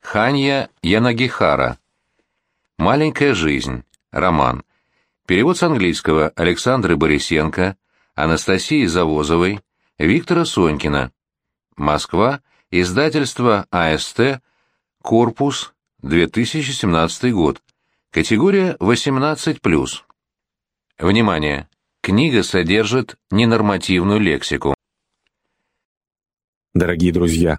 Ханья Янагихара. «Маленькая жизнь». Роман. Перевод с английского Александры Борисенко, Анастасии Завозовой, Виктора Сонькина. Москва. Издательство АСТ. Корпус. 2017 год. Категория 18+. Внимание! Книга содержит ненормативную лексику. Дорогие друзья,